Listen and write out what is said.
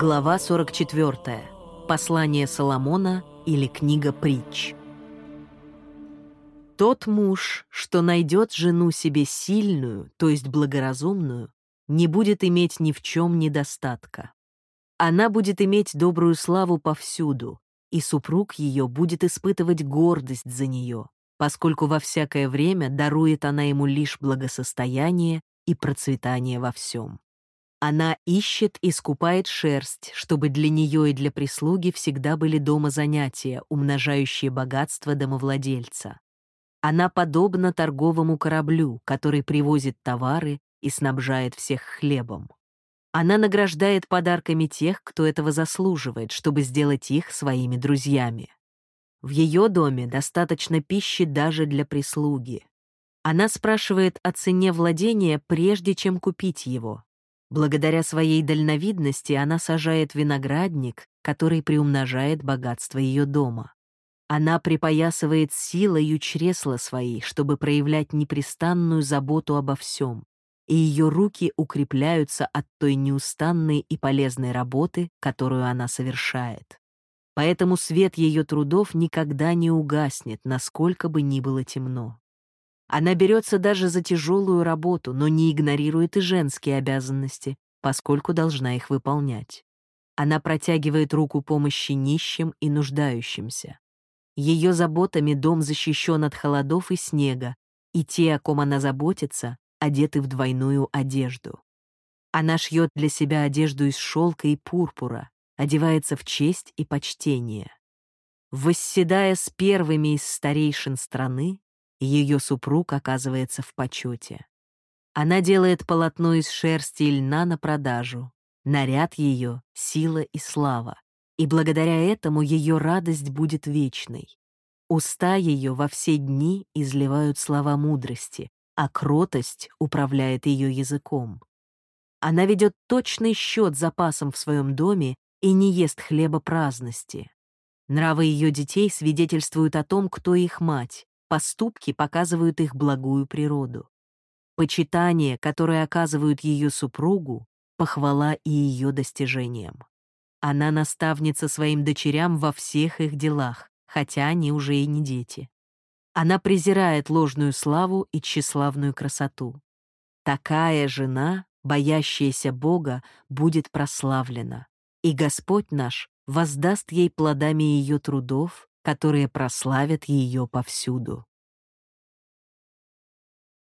Глава 44. Послание Соломона или книга притч. Тот муж, что найдет жену себе сильную, то есть благоразумную, не будет иметь ни в чем недостатка. Она будет иметь добрую славу повсюду, и супруг ее будет испытывать гордость за нее, поскольку во всякое время дарует она ему лишь благосостояние и процветание во всем. Она ищет и скупает шерсть, чтобы для нее и для прислуги всегда были дома занятия, умножающие богатство домовладельца. Она подобна торговому кораблю, который привозит товары и снабжает всех хлебом. Она награждает подарками тех, кто этого заслуживает, чтобы сделать их своими друзьями. В ее доме достаточно пищи даже для прислуги. Она спрашивает о цене владения, прежде чем купить его. Благодаря своей дальновидности она сажает виноградник, который приумножает богатство ее дома. Она припоясывает силою чресла свои, чтобы проявлять непрестанную заботу обо всем, и ее руки укрепляются от той неустанной и полезной работы, которую она совершает. Поэтому свет ее трудов никогда не угаснет, насколько бы ни было темно. Она берется даже за тяжелую работу, но не игнорирует и женские обязанности, поскольку должна их выполнять. Она протягивает руку помощи нищим и нуждающимся. Ее заботами дом защищен от холодов и снега, и те, о ком она заботится, одеты в двойную одежду. Она шьет для себя одежду из шелка и пурпура, одевается в честь и почтение. Восседая с первыми из старейшин страны, ее супруг оказывается в почете. Она делает полотно из шерсти и льна на продажу. Наряд ее — сила и слава. И благодаря этому ее радость будет вечной. Уста ее во все дни изливают слова мудрости, а кротость управляет ее языком. Она ведет точный счет запасом в своем доме и не ест хлеба праздности. Нравы ее детей свидетельствуют о том, кто их мать, Поступки показывают их благую природу. Почитание, которое оказывают ее супругу, похвала и ее достижениям. Она наставница своим дочерям во всех их делах, хотя они уже и не дети. Она презирает ложную славу и тщеславную красоту. Такая жена, боящаяся Бога, будет прославлена, и Господь наш воздаст ей плодами ее трудов которые прославят ее повсюду.